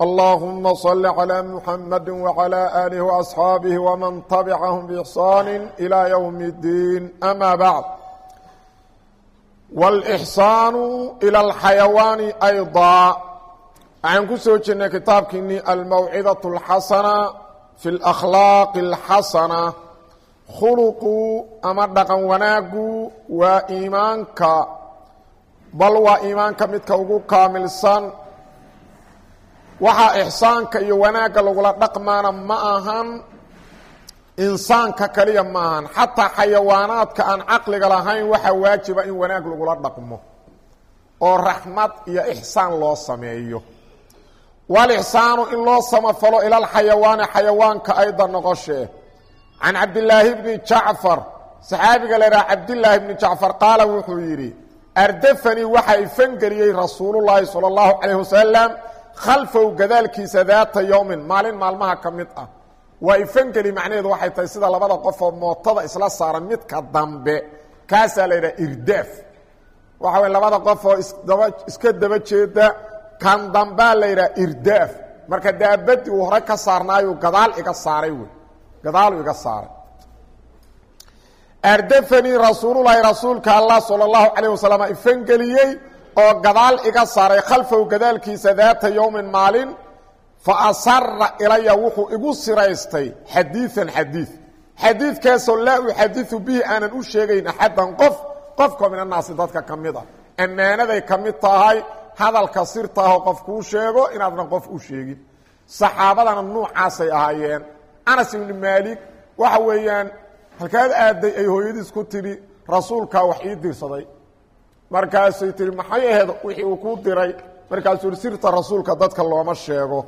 اللهم صل على محمد وعلى آله وأصحابه ومن تبعهم بإحسان إلى يوم الدين أما بعد والإحسان إلى الحيوان أيضا عن كسوجنا كتاب كني الموعظة الحسنة في الأخلاق الحسنة خلق أمردقا وناق وإيمانك بل وإيمانك متكوغو كامل سن waxaa ixsaanka iyo wanaagga lagula dhaqmaana ma ahan. Insaanka kaliya ma ahan. Xataa xayawaanaadka aan caqliga lahayn waxaa waajiba in wanaag lagula dhaqmo. Oo raxmad iyo ixsaan loo sameeyo. Walixsaanu in loo samafalo ilalxayawaani xayawaanka ayda noqoshee can cabdilaahi bni jacfar saxaabiga la idhaha cabdilaahi bni jacfar qaala wuxuu yidhi ardafanii waxaa ifangeliyey rasuulullaahi sala allahu calayh wasalam khalfow gadaalkiisa daata yowmin maalin maalmaha ka mid ah. Waa ifangeli macnaheedu waxay tahay sida labada qof oo mootada isla saaran midka dambe. Kaasaa la yidhaha irdaaf waxa way labada qof oo isdaba iska daba jeeda kan dambaa la yidhaha irdaaf marka daabadii uu hore ka saarnaayu gadaal iga saaray wey. Gadaalu iga saaray. Ardafanii rasuululahi rasuulka allah sala allahu calayh wasalam ifangeliyey oo gadaal iga saaray khalfow gadaalkiisa daata yowmin maalin fa asara ilaya wuxuu igu siraystay xadiian xadiid. Xadiidkaasoo laa uxadiu bihi aanan u sheegayn axaddan qof qofkoo min annaasi dadka ka mid a ammaanaday ka mid tahay hadalka sirtaahoo qof kuu sheego inaadnan qof u sheegin. Saxaabadana nuucaasay ahaayeen. Anas ibni maalik waxa weeyaan halkaad aaday ay hooyadiis ku tidhi rasuulkaa wax ii dirsaday markaasay tihi maxay ahayd wixii uu kuu diray? Markaasuu sirta rasuulka dadka looma sheego.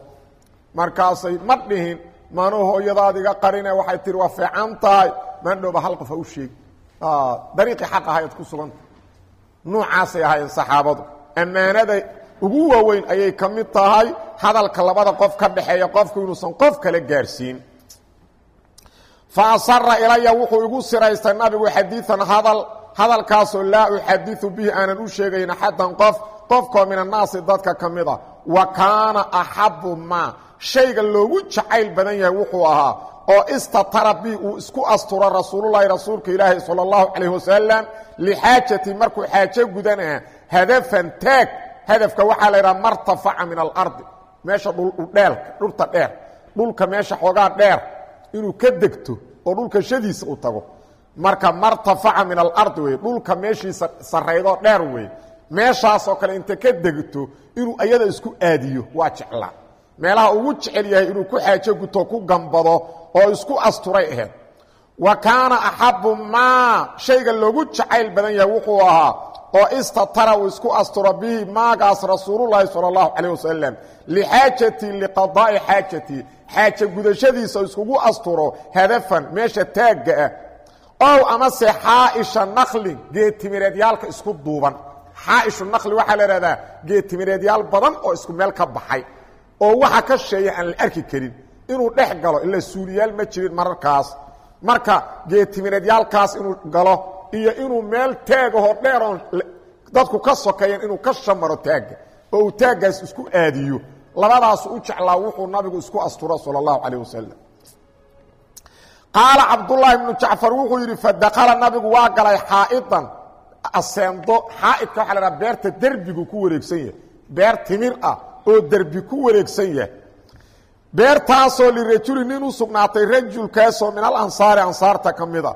Markaasay ma dhihin maanuu hooyadaad iga qarine. Waxay tihi waa fiican tahay. Maandhowba hal qof ha u sheegi. Dariiqii xaq ahayd ku suganta nuucaasay ahaayeen saxaabadu. Ammaanada ugu waaweyn ayay ka mid tahay. Hadalka labada qof ka dhaxeeya qofku inuusan qof kale gaarsiin. Fa asara ilaya wuxuu igu siraystay nabigu xadiian hadal hadalkaasoo laa uxadiu bihi aanan u sheegayn axaddan qof qofkoo min annaasi dadka ka mid a wa kaana axabu maa shayga loogu jacayl badan yahay wuxuu ahaa oo istatara bi uu isku asturo rasuululahi rasuulka ilaahi sala allahu calayh wasalam lixaajati markuu xaajo gudanaa hadafan taag. Hadafka waxaa la yidhaha martafaca min alardi meesha dhuldheelka dhulta dheer dhulka meesha xoogaa dheer. Inuu ka degto oo dhulka shadiisa u tago marka martafaca min alardi wey dhulka meeshiisa sarraydoo dheer wey meeshaasoo kale inta ka degto inuu ayada isku aadiyo waa jeclaa meelaha ugu jecel yahay inuu ku xaajo guto ku gambado oo isku asturay ahayd wa kaana axabu maa shayga loogu jacayl badan yahay wuxuu ahaa oo istatara uu isku asturo bihi maagaas rasuululahi sala allahu calayh wasalam lixaajatii liqadaa'i xaajatii xaajo gudashadiisa iskugu asturo hadafan meesha taagga ah ow amase xaaisha naklin geetimireedyaalka isku duuban. Xaaishu nakli waxaa la ihahdaa geetimireedyaal badan oo isku meel ka baxay oo waxa ka sheeya aan la arki karin. Inuu dhex galo ila suuliyaal ma jirin mararkaas. Marka geetimireedyaalkaas inuu galo iyo inuu meel taagahoo dheeroon dadku ka sokeeyeen inuu ka shamaro taagga oo uu taaggaas isku aadiyo. Labadaasu u jeclaa wuxuu nabigu isku asturo sala allahu calayh wasalam qaala cabdulaahi bnu jacfar wuxuu yidhi fadakala nabigu waa galay xaa'idan aseendo xaa'idka waxa la haha beerta derbigu ku wareegsan yahay. Beer timir ah oo derbi ku wareegsan yahay. Beertaasoo lirajuli nin u sugnaatay rajulkaasoo min alansaari ansaarta ka mid a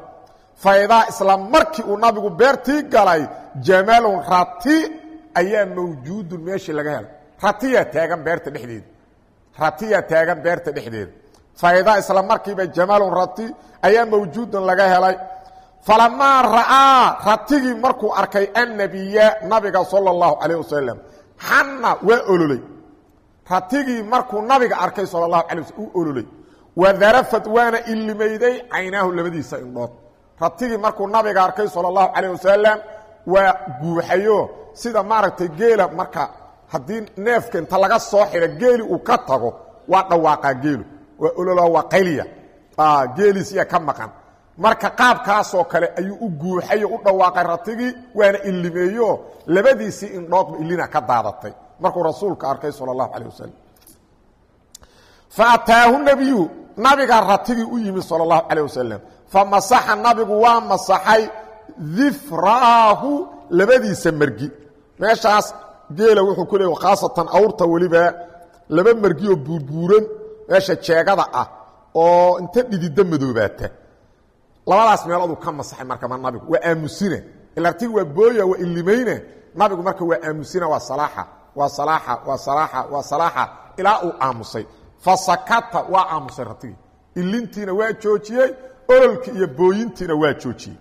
faydaa isla markii uu nabigu beertii galay jamalun rati ayaa mawjuudun meeshii laga helay. Ratiyaa taagan beerta dhexdeeda. Ratiyaa taagan beerta dhexdeeda fayda isla markiiba jamalun rati ayaa mawjuudan laga helay. Falamaa ra'aa ratigii markuu arkay annabiya nabiga sala allahu calayh wasalam xanna waa ololey ratigii markuu nabiga arkay sala allahu alay waslm u ololey wadarafad waana illimayday caynaahu labadiisa indhood. Ratigii markuu nabiga arkay sala allahu calayh wasalam waa guuxayo sida maaragtay geela marka haddii neefka inta laga soo xidha geeli uu ka tago waa dhawaaqaa geelu waa ololo waa qayliya. Geeliisiya ka maqan. Marka qaabkaasoo kale ayuu u guuxayo u dhawaaqay ratigii waana illimeeyo. Labadiisii indhoodba illina ka daadatay. Markuu rasuulka arkay sala allahu calayh wasalam fa ataahu nebiyu nabigaa ratigii u yimid sala allahu calayh wasalam fa masaxa nabigu waa masaxay difraahu labadiisa mergi meeshaas geela wuxuu ku leey khaasatan awrta weliba laba mergi oo buurbuuran meesha jeegada ah oo inta dhidida madoobaata labadaas meelooduu ka masaxay marka ma nabigu waa aamusina ilartig waa booya waa illimayne. Nabigu marka waa aamusina waa salaaxa waa salaaxa waa salaaxa waa salaaxa ilaa uu aamusay. Fa sakata waa aamusay ratigii ilintiina waa joojiyey ololkii iyo booyintiina waa joojiyey.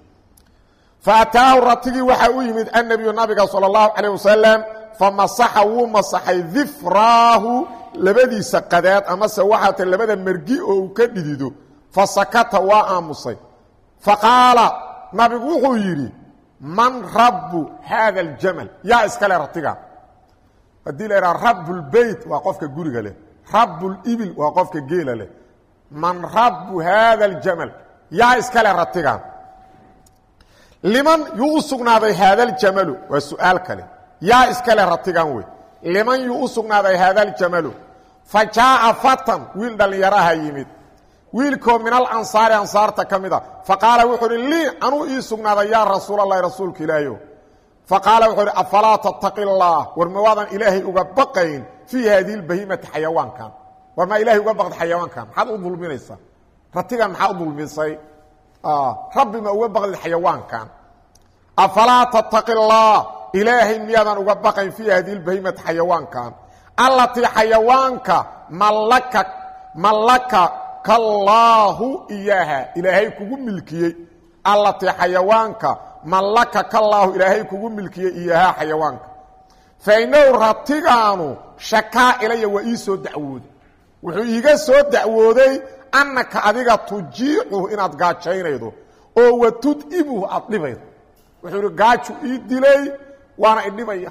Fa ataahu ratigii waxaa u yimid annabiyu nabiga sala allahu calayh wasalam fa masaxa wuu masaxay difraahu labadiisa qadaad amase waxaa ta labada mergi oo uu ka dhidido fa sakata waa aamusay. Fa qaala nabigu wuxuu yidhi man rabbu haada aljamal? Yaa iskale ratiga haddii la idhaha rabbulbeyt waa qofka guriga leh. Rabbulibil waa qofka geela leh. Man rabbu haada aljamal? Yaa iskale ratiga liman yuu u sugnaaday haada aljamalu? Waa kale. Yaa iskale ratigan wey liman yuu u sugnaaday haada aljamalu fa jaaa fatan wiil dhallinyaraha yimid wiilkoo min alansaari ansaarta ka mid a fa qaala wuxuu uhi lii anuu ii sugnaaday yaa rasuulalahi rasuulka ilaahiyo fa qaala wuxuu uhi afalaa tattaqi اllaah war ma waadan ilaahay uga baqayn fii haadihi lbahimati xayawaankan war maa ilahay uga baqda xayawaankan maxaad u dulminaysaa ratigan maxaa u dulmisay rabbi ma uga baqdid xayawaankan afalaa tattaqi اllaah ilaahay miyaadan uga baqayn fii haadihi lbahimati xayawaankan allatii xayawaanka mallaka mallaka kallaahu iyaaha ilaahay kugu milkiyey. Allatii xayawaanka mallaka kallaahu ilaahay kugu milkiyey iyaaha xayawaanka. Fa inahu ratigaanu shakaa ilaya waa ii soo dacwooday. Wuxuu iiga soo dacwooday annaka adiga tujiicuhu inaad gaajaynaydo oo wa tud'ibuhu aad dhibaydo. Wuxuu waana idhibaya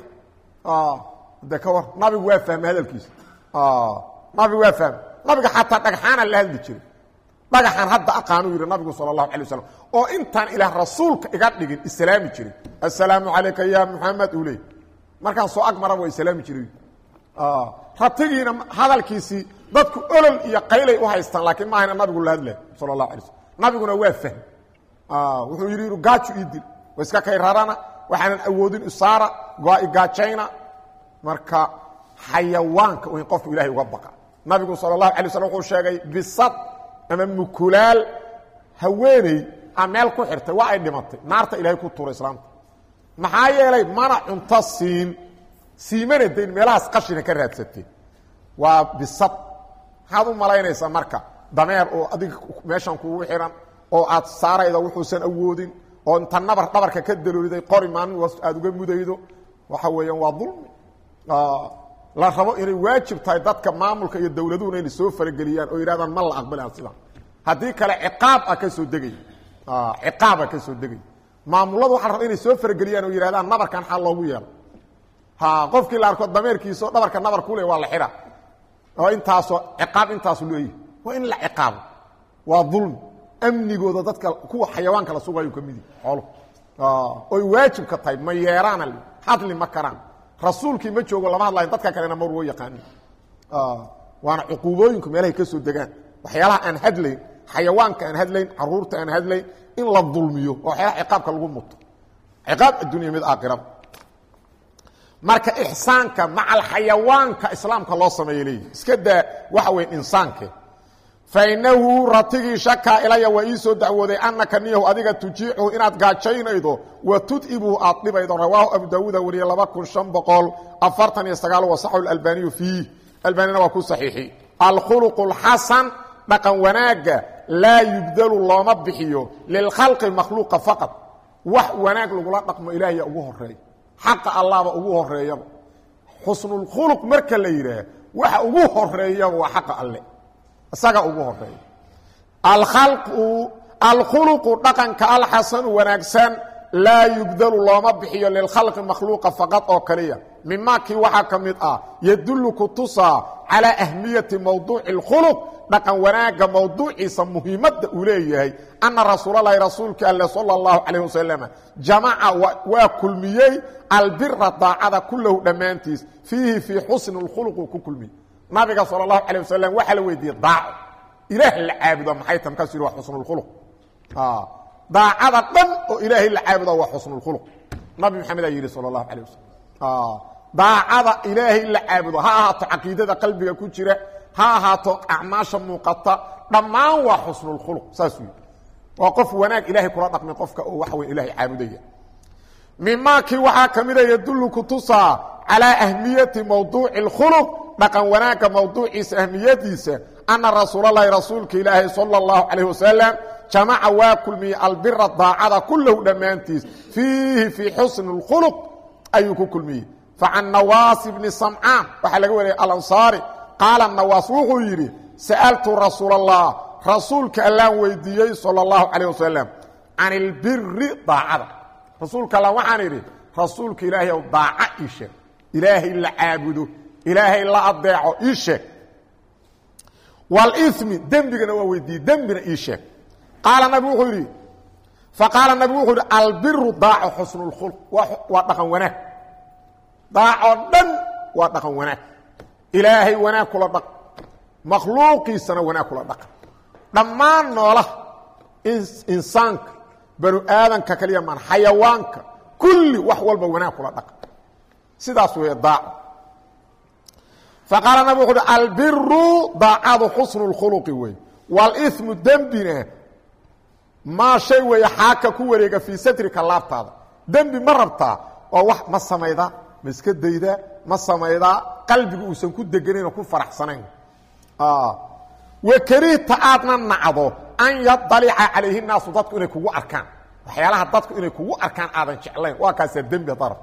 de ka war nabigu waa fahmay hadalkiisa. Nabigu waa fahmay. Nabiga xataa dhagxaana la hadli jiray. Dhagaxan hadda aqaanuu yidhi nabigu sala allahu alay wasalam oo intaan ilaah rasuulka iga dhigin islaami jiray assalaamu calayka ya muxamed uu leey. Markaan soo ag maraba waa islaami jiray ratigiina hadalkiisii dadku olol iyo qaylay u haystaan laakiin ma ahayna nabigu la hadlay sala allahu alay slm nabiguna waa fahm wuxuu yidhi gaaju ii dil. Wa iska kay rarana waxaanan awoodin isaara goa igaajayna marka xayawaanka in qofku ilahay uga baqa. Nabigu sal اlahu alay slm wuxuu sheegay bisad ama mukulaal haweeney a meel ku xirtay waa ay dhimatay. Naarta ilahay ku tuuray islaamta. Maxaa yeelay mana cunto siin siimana dayn meelahaas qashina ka raadsatay. Waa bisad. Maxaad u malaynaysaa marka dameer oo adiga meeshan kugu xihan oo aad saarayda wuxuusan awoodin oo inta nabar dhabarka ka dalooliday qori maalin was aad uga mudaydo waxa weeyaan waa dulmi la rabo inay waajib tahay dadka maamulka iyo dowladuhuna inay soo farageliyaan oo yidhahdaan ma la aqbala sidan haddii kale ciqaab a ka soo degay. Ciqaaba ka soo degay. Maamuladu waxa raba inay soo farageliyaan oo yidhahdaan nabarkan xal loogu yeelo. Ha qofkii la arko dameerkiisao dhabarka nabar kule waa la xidha. Oo intaasoo ciqaab intaasu leeyahy waa in la ciqaabo. Waa dulmi amnigooda dadka kuwa xayawaanka la sugayo ka midi xoolo. Oy waajibka tahay ma yeeraana hadli ma karaan. Rasuulkii ma joogo lama hadlayo dadka kalena mar woo yaqaanin waana cuquubooyinku meelahay ka soo degaan. Waxyaalaha aan hadlayn xayawaanka aan hadlayn carruurta aan hadlayn in la dulmiyo oo waxyaalaha ciqaabka lagu muto. Ciqaab addunya mid aakhirada marka ixsaanka macal xayawaanka islaamka loo sameeya leeyihi iska daa waxa weya insaanke fainahu ratigii shakaa ilaya waa ii soo dacwooday anaka niyahu adiga tujiicuhu inaad gaajaynaydo wa tud'ibuhu aad dhibaydo rawaahu abu daawuuda wariye laba kun shan boqol afartan iyo sagaal wasaxu albaniyu fiih albanina waa ku saxiixi alkhuluqu اlxasan dhaqan wanaagga laa yubdalu looma bixiyo lilkhalqi makhluuqa faqad wax wanaag lagula dhaqmo ilaahya ugu horreeya xaqa allahba ugu horeeyaba xusnulkhuluq marka la yidhaah waxa ugu horeeyaba waa xaqa alle isaga ugu horeeya alkhalqu alkhuluqu dhaqanka alxasanu wanaagsan laa yubdalu looma bixiyo lilkhalqi makhluuqa faqad oo kaliya mimaakii waxaa ka mid ah yadullu ku tusaa calaa ahmiyati mowduuci اlkhuluq dhaqan wanaagga mowduuciisa muhiimadda uu leeyahay ana rasuulalahi rasuulkii alle sala اllahu calayh wasalam jamaca waa kulmiyey albira daacada kulahu dhammaantiis fiihi fii xusni اlkhuluquu ku kulmiyey nabiga sala اllahu calayh wasalam waxaa la weydiiyey daaco ilaah la caabudo maxay ta markaasuu yidhi waa xusnu اlkhuluq daacada dhan oo ilaahay la caabuda waa xusnu اlkhuluq nabi maxamed aa yidhi sala اllahu calayh wasalam daacada ilaahay la caabudo ha ahaato caqiidada qalbiga ku jira ha ahaato acmaasha muuqata dhammaan waa xusnulkhuluq saasuu yidhi waa qof wanaag ilaahay kula dhaqmay qofka oo waxa wey ilahay caabudaya mimaakii waxaa ka mida yadullu kutusaa calaa ahmiyati mowduuci اlkhuluq dhaqan wanaagga mowduuciisa ahmiyadiisa ana rasuulalahi rasuulka ilaahay sala اllahu calayh wasalam jamaca waa kulmiyey albira daacada kulahu dhammaantiis fiihi fii xusni اlkhuluq ayuu ku kulmiyey facan nawaas bni samcaan waxaa laga wariyay alansaari qaala nawaas wuxuu yidhi sa'altu rasuul allah rasuulka allaan weydiiyey sala اllahu calayh wasalam can ilbiri daacada rasuulka alla waxaan idhi rasuulka ilaahay ow daaca ii sheeg ilaahay la caabudo ilaahay la adeeco ii sheeg. Wlimi dembigana waa weydiiyey dembina ii sheeg. Qaala nabi wuxuu yidhi faqaala nabi wuxuu yidhi albiru daaco xusnu اlkhulq waa dhaqan wanaag. Daacoo dhan waa dhaqan wanaag. Ilaahay wanaag kula dhaq. Makhluuqiisana wanaag kula dhaqan dhammaan noolaha insaanka banu aadanka kaliya maan xayawaanka kulli wax walba wanaag kula dhaqan sidaas weeye daaco faqaala nabig wuxu uhi albiru daacadu xusnu khuluqi wey. Walimu dembina maa shay weeye xaaka ku wareega fii satrika laabtaada. Dembi ma rabtaa oo wax ma samayda ma iska dayda ma samaydaa qalbigu uusan ku deganayno ku faraxsanayn. Wakarihta aadna nacdo an yadalica calayhi naasu dadku inay kugu arkaan. Waxyaalaha dadku inay kugu arkaan aadan jeclayn waa kaasaa dembi darab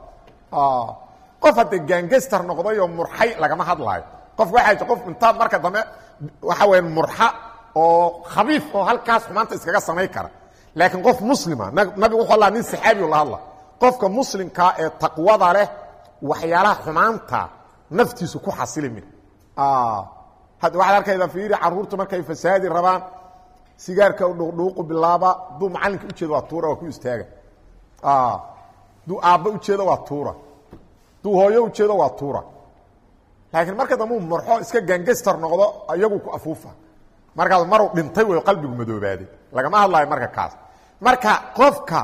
qof haddee gaangestar noqdayoo murxay lagama hadlaayo. Qof waxaa j qof intaad marka dambe waxa weya murxa oo khabiif oo halkaas xumaanta iskaga samayn kara. Laakiin qof muslima nabigu wuxuu laa nin saxaabiyo la hadla. Qofka muslimkaa ee taqwada leh waxyaalaha xumaanta naftiisu ku xasili min hadda waxaad arkayda fiiri carruurtu markay fasaadi rabaan sigaarka dhuuqdhuuqu bilaaba duu macallinka ujeeda waa tuura waa ku istaaga. Duu aabba ujeeda waa tuura duu hooyo ujeedo waa tuura. Laakiin marka dambuu marxo iska gangestar noqdo iyagu ku afuufa. Markaas maruu dhintay wey qalbigu madoobaaday lagama hadlaayo marka kaas. Marka qofka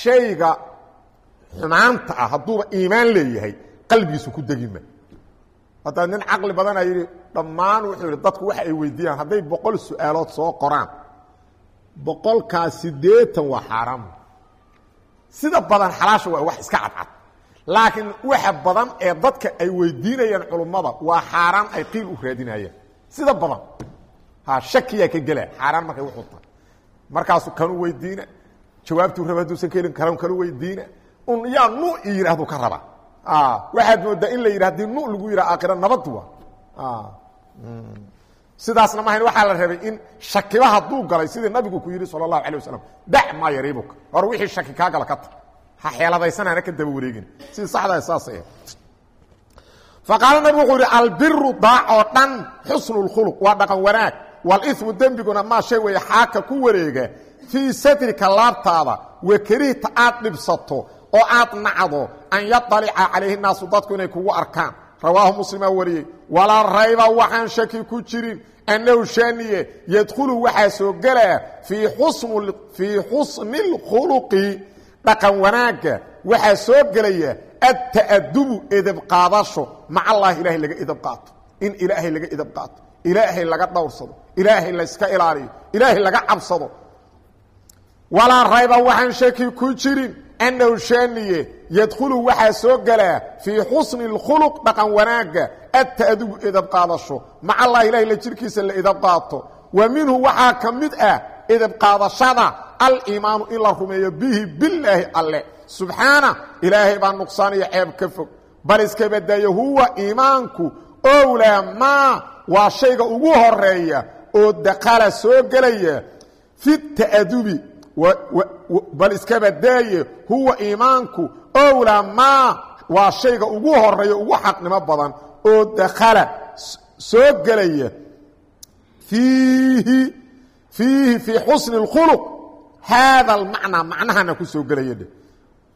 shayga xumaanta ah hadduuba iimaan leeyahay qalbigiisu ku degima hadda nin caqli badana yidhi dhammaan wuxuu yidhi dadku waxa ay weydiiyaan hadday boqol su'aalood soo qoraan boqolkaa siddeetan waa xaaraam. Sida badan xalaasha waa wax iska cadcad laakiin waxa badan ee dadka ay weydiinayaan culummada waa xaaraan ay qiil u raadinayaan. Sida badan. Ha shakiyaa ka gela. Xaaraan markay tahay markaasu kanu weydiina jawaabtuu raba haduusan ka helin kan kanu weydiina un yaa nu i yidhahduu ka rabaa waxaad moodaa in la yidhi haddii nu lagu yidhaha aakhira nabad waa. Sidaasna mahayn waxaa la rabay in shakiba hadduu galay sidii nabigu ku yidhi sala allahu alay wasalam dac maa yariibuka hor wixii shaki kaa gala ka ta ha xeeladaysanana ka daba wareegin. Sidii saxdaa saasay faqaala nabigu wuxuu yidhi albiru daac oo dhan xusnu اlkhuluq waa dhaqan wanaag. Walimu dembiguna maa shay weeye xaaka ku wareega fii satrika laabtaada. Wakerihta aad dhibsato oo aad nacdo an yadalica calayhi naasu dadku inay kugu arkaan. Rawaahu muslimaa wariyey walaa rayba waxaan shaki ku jirin. Annahu shaaniye yadkhulu waxaa soo gelaa fii xusni اlkhuluqi dhaqan wanaagga waxaa soo gelaya adta'adubu edab qaadasho maca allahi ilaahay laga edab qaato. In ilaahay laga edab qaato. Ilaahay laga dhowrsado. Ilaahay layska ilaaliyo. Ilaahay laga cabsado. Walaa rayba waxaan shaki ku jirin annahu shaaniye yadkhulu waxaa soo gelaa fii xusni اlkhuluq dhaqan wanaagga adta'adubu edab qaadasho. Maca allahi ilahay la jirkiisa la edab qaato. Wa minhu waxaa ka mid ah edab qaadashada aliimaanu in la rumeeyo bihi bilaahi alle. Subxaana ilaahay baa nuqsaan iyo ceeb ka fog. Bal iska badayo huwa iimaanku owlaa maa waa shayga ugu horreeya oo dakala soo gelaya fi ta'adubi. Bal iskaba daaye huwa iimaanku owlaa maa waa shayga ugu horreeya ugu xaqnimo badan oo dakhala soo gelaya. Fiihi fiihi fii xusni haada almacnaa macnahana ku soo gelaya dhe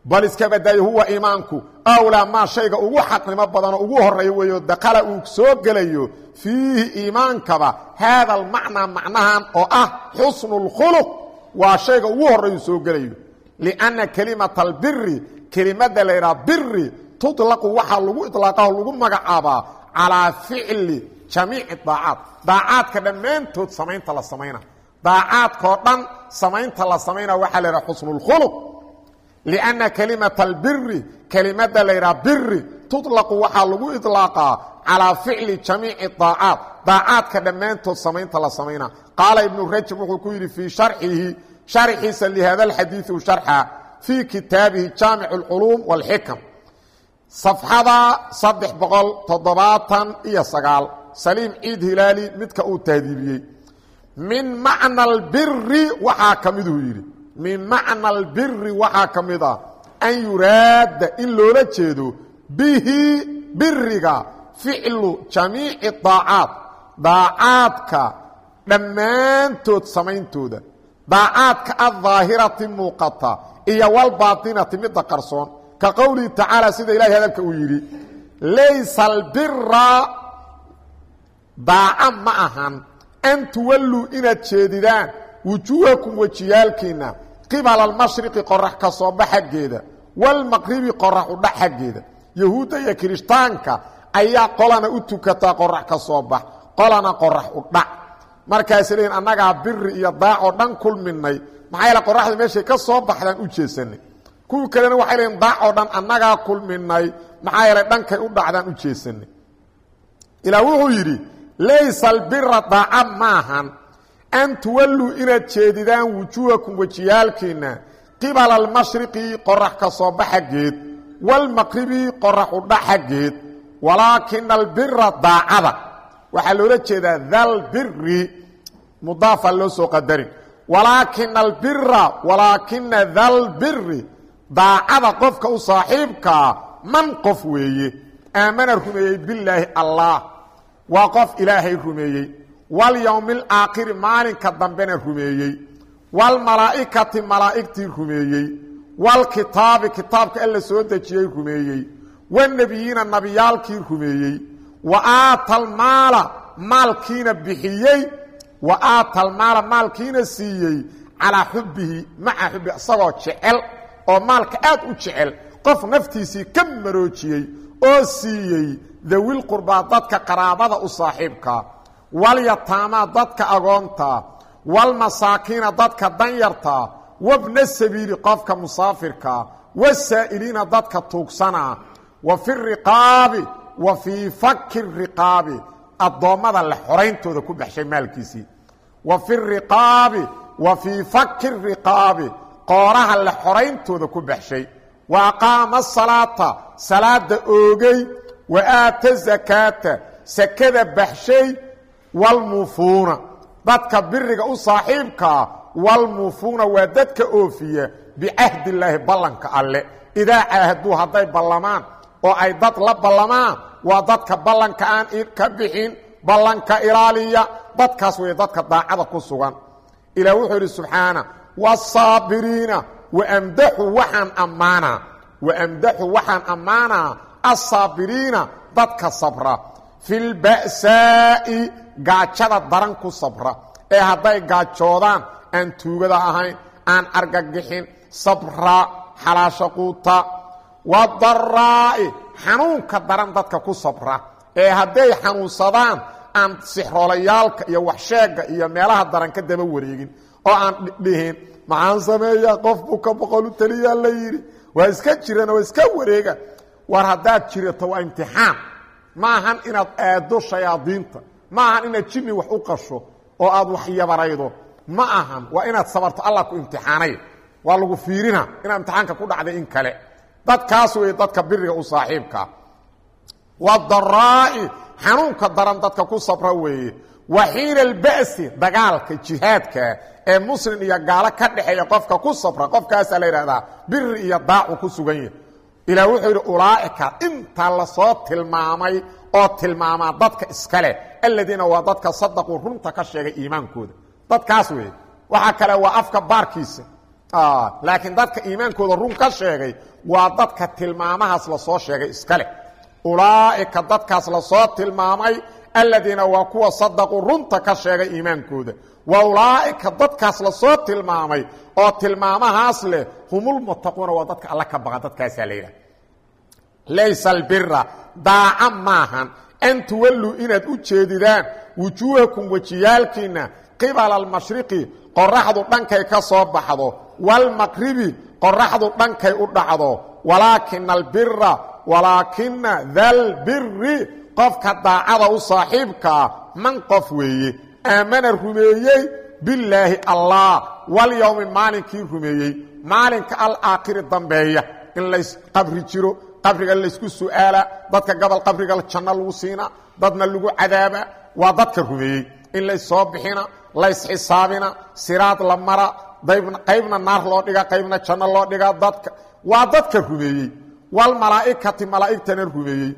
bal iska badaayo huwa iimaanku awlaa maa shayga ugu xaqnimo badanoo ugu horeeya weeyo dakala uu soo gelayo fiihi iimaankaba haada almacnaa macnahan oo ah xusnu اlkhuluq waa shayga ugu horeeyu soo gelayo lianna kelimata albiri kelimadda la yidhaha biri tuطlaqu waxaa lagu iطlaaqaho lagu magacaabaa calaa ficli jamiici daacaat daacaadka dhammaantood samaynta la samayna daacaadkao dhan samaynta la samayna waxaa la yidhaha xusnu اlkhuluq لأنa كلimaة الbiri kelimada la ydhaha biri tuطلqu waxaa lagu iطلاaqaa calىa ficli جamيici طaacaat daacaadka dhammaantood samaynta la samayna qaala iبن rajab wuxuu ku yidhi fii شharxihi شharxiisa لhada الxadiiث u شharxa fii kitaabihi jaamiع الculuum والxikم صفxada saddex boqol toddobaatan iyo sagaal saliim ciid hilaali midka uu tahdiibiyey min macna الbiri waxaa ka miduu yidhi. Min macna albiri waxaa ka mid ah an yuraada in loola jeedo bihi biriga ficlu jamiici daacaat daacaadka dhammaantood samayntooda daacaadka addaahirati muuqata iyo walbaatinati midda qarsoon. Ka qowlihi tacaala sida ilahay hadalka uu yidhi laysa albira daaca ma ahan an tuwalluu inaad jeedidaan wujuuhakum wejiyaalkiinna qibala almashriqi qorax ka soo bax xaggeeda waalmaqribi qorax udhac xaggeeda yahuudda iyo kirishtaanka ayaa qolana u tukataa qorax ka soo bax qolana qorax udhac markaasay leeyiin annagaa biri iyo daacoo dhan kulminay maxaa yaele qoraxda meeshay ka soo baxdaan u jeesanay kuwii kalena waxay leeyiin u u yidhi laysa albira daaca maahan. An tuwalluu inaad jeedidaan wujuuhakum wejiyaalkiinna qibala almashriqi qorax ka soo bax xaggeed waalmaqribi qorax udhac xaggeed walaakina albira daacada. Waxaa loola jeedaa dalbiri mudaafaa loo soo qadarin. Walaakina albira walaakina dalbiri daacada qofka u saaxiibkaa man qof weeye. Aamana rumeeyey bilaahi allah waa qof ilaahay rumeeyey. Walyowmi alaakhiri maalinka dambena rumeeyey. Waalmalaa'ikati malaa'igtii rumeeyey. Waalkitaabi kitaabka alla soo dejiyey rumeeyey. Wanebiyiina nabiyaalkii rumeeyey. Wa aata almaala maalkiina bixiyey. Wa aata almaala maalkiina siiyey. Calaa xubbihi maca xubbi isagoo jecel oo maalka aad u jecel. Qof naftiisii ka maroojiyey oo siiyey dawil qurbaa dadka qaraabada u saaxiibkaa walyataamaa dadka agoontaa walmasaakiina dadka danyartaa wabna sabiili qofka musaafirkaa wasaa'iliina dadka tuugsanaa wa fi riqaabi wa fii faki riqaabi. Addoommada la xorayntooda ku baxshay maalkiisii wa fi riqaabi wa fii faki riqaabi. Qooraha la xorayntooda ku baxshay. Wa aqaama asalaata oogay wa aata zakaata sakada baxshay walmuufuuna dadka biriga u saaxiibkaa walmuufuuna waa dadka oofiya bicahdi illaahi ballanka alle idaa caahaduu hadday ballamaan oo ay dad la ballamaan waa dadka ballanka aan ka bixin ballanka ilaaliya dadkaas weeye dadka daacada ku sugan ilaah wuxuu yidhi subxaana wasaabiriina wamdaxu waxaan ammaanaa waamdaxu waxaan ammaanaa asaabiriina dadka sabra fi lba'saa'i gaajada daran ku sabra ee hadday gaajoodaan aan tuugada ahayn aan argagixin sabra xalaasha quuta wadaraa'i xanuunka daran dadka ku sabra ee hadday xanuunsadaan aan sixroolayaalka iyo waxsheegga iyo meelaha daran ka daba wareegin oo aan dhihin maxaan sameeyaa qof buu ka boqolu teliyaa la yidhi waa iska jirana waa iska wareega war haddaad jirato waa imtixaan. Ma ahan inaad aaddo shayaadiinta. Ma ahan inaad jinni wax u qasho oo aad wax yabaraydo. Ma ahan waa inaad sabarto allah ku imtixaanay. Waa lagu fiirina inaad imtixaanka ku dhacday in kale. Dadkaas weeye dadka biriga u saaxiibkaa wadaraa'i xanuunka daran dadka ku sabra weeye. Wa xiina alba'si dagaalka jihaadka ee muslim iyo gaalo ka dhexeeya qofka ku sabra. Qofkaasaa la yidhahdaa biri iyo daacu ku sugan yahay ilaah wuxuu yidhi ulaa'ika intaa la soo tilmaamay oo tilmaamaa dadka iska leh aladiina waa dadka sadaquu runta ka sheegay iimaankooda. Dadkaas weeye. Waxaa kale waa afka baarkiisa. Laakiin dadka iimaankooda run ka sheegay waa dadka tilmaamahaas la soo sheegay iska leh. Ulaa'ika dadkaas la soo tilmaamay aladiina waa kuwa sadaquu runta ka sheegay iimaankooda. Wa ulaa'ika dadkaas la soo tilmaamay oo tilmaamahaas leh humulmuttaquuna waa dadka alla ka baqa dadkaasaa la yidhaha laysa albira daaca maahan an tuwalluu inaad u jeedidaan wujuuhakum wejiyaalkiinna qibala almashriqi qoraxdu dhankay ka soo baxdo waalmaqribi qoraxdu dhankay u dhacdo walaakina albira walaakina dalbiri qofka daacada u saaxiibkaa man qof weeye aamana rumeeyey bilaahi allah walyowmi maalinkii rumeeyey maalinka alaakhiri dambeeya in laysqabri jiro qabriga laysku su'aala dadka gobol qabriga janno lagu siina dadna lagu cadaaba waa dadka rumeeyey. In laysoo bixina laysxisaabina siraad la mara qaybna naar loo dhiga qaybna janno loo dhiga dadka waa dadka rumeeyey. Walmalaa'ikati malaa'igtana rumeeyey.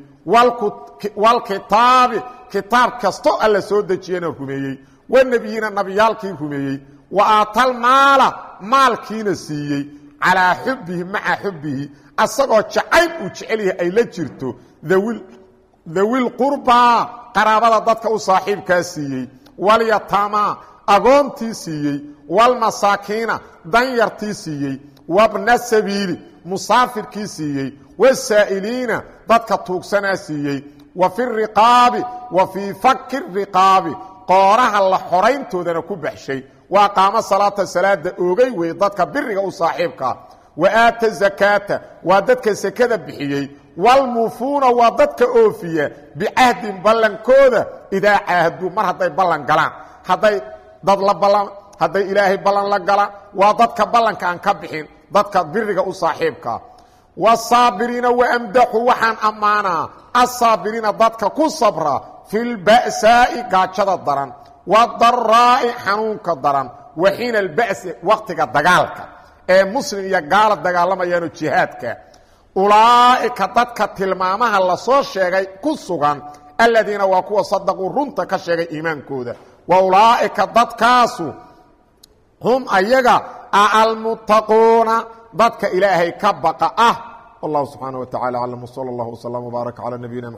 Walkitaabi kitaab kasto alla soo dejiyana rumeeyey. Wanebiyiina nabiyaalkii rumeeyey. Wa aatal maala maalkiina siiyey calaa xubbihi maca xubbihi asagoo jacayl uu jecel yahay ay la jirto dawil qurbaa qaraabada dadka u saaxiibkaa siiyey walyataamaa agoontii siiyey walmasaakiina danyartii siiyey wabna sabiili musaafirkii siiyey wasaa'iliina dadka tuugsanaa siiyey wa fi riqaabi wa fii fakki riqaabi qooraha la xorayntoodana ku baxshay waa qaamo salaata salaada oogay wey dadka biriga u saaxiibkaa wa aata zakaata waa dadka sekada bixiyey. Walmuufuuna waa dadka oofiya. Bicahdin ballankooda idaa caahaduu mar hadday ballan galaan. Hadday dad la ballan hadday ilaahay ballan la galaan waa dadka ballanka aan ka bixin dadka biriga u saaxiibkaa wasaabiriina waamdaxu waxaan ammaanaa. Asaabiriina dadka ku sabra fi lba'saa'i gaajada daran wadaraa'i xanuunka daran wa xiina alba'si waqtiga dagaalka ee muslim iyo gaala dagaalamayaano jihaadka ulaa'ika dadka tilmaamaha la soo sheegay ku sugan aladiina waa kuwa sadaquu runta ka sheegay iimaankooda wa ulaa'ika dadkaasu hum ayaga a almuttaquuna dadka ilaahay ka baqa ah wallahu subxaana wa tacala aclam wsala allah wslam wbaarak calaa nabiyina